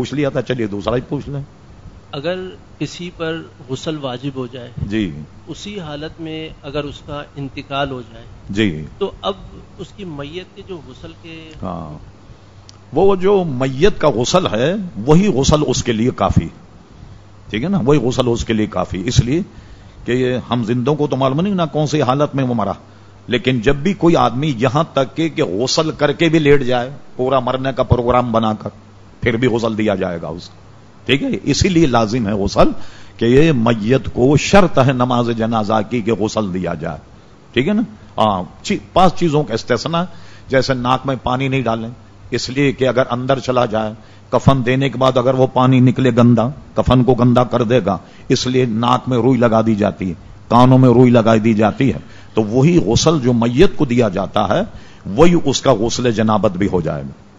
پوچھ لیا تھا چلیے دوسرا ہی پوچھ لیں۔ اگر کسی پر غسل واجب ہو جائے جی۔ اسی حالت میں اگر اس کا انتقال ہو جائے جی۔ تو اب اس کی میت کے جو غسل کے ہاں۔ وہ جو میت کا غسل ہے وہی غسل اس کے لیے کافی۔ ٹھیک ہے نا؟ وہی غسل اس کے لیے کافی۔ اس لیے کہ ہم زندوں کو تو معلوم نہیں نا کون سی حالت میں وہ مرا۔ لیکن جب بھی کوئی آدمی یہاں تک کہ غسل کر کے بھی لیٹ جائے پورا مرنے کا پروگرام بنا کر پھر بھی غسل دیا جائے گا اس کو۔ ٹھیک ہے؟ اسی لیے لازم ہے غسل کہ یہ میت کو شرط ہے نماز جنازہ کی کہ غسل دیا جائے۔ ٹھیک ہے نا؟ ہاں پانچ چیزوں کا استثنا جیسے ناک میں پانی نہیں ڈالیں۔ اس لیے کہ اگر اندر چلا جائے، کفن دینے کے بعد اگر وہ پانی نکلے گندا، کفن کو گندا کر دے گا۔ اس لیے ناک میں روئی لگا دی جاتی ہے، کانوں میں روئی لگا دی جاتی ہے۔ تو وہی غسل جو میت کو دیا جاتا ہے، وہی اس کا غسل جنابت بھی ہو جائے گا۔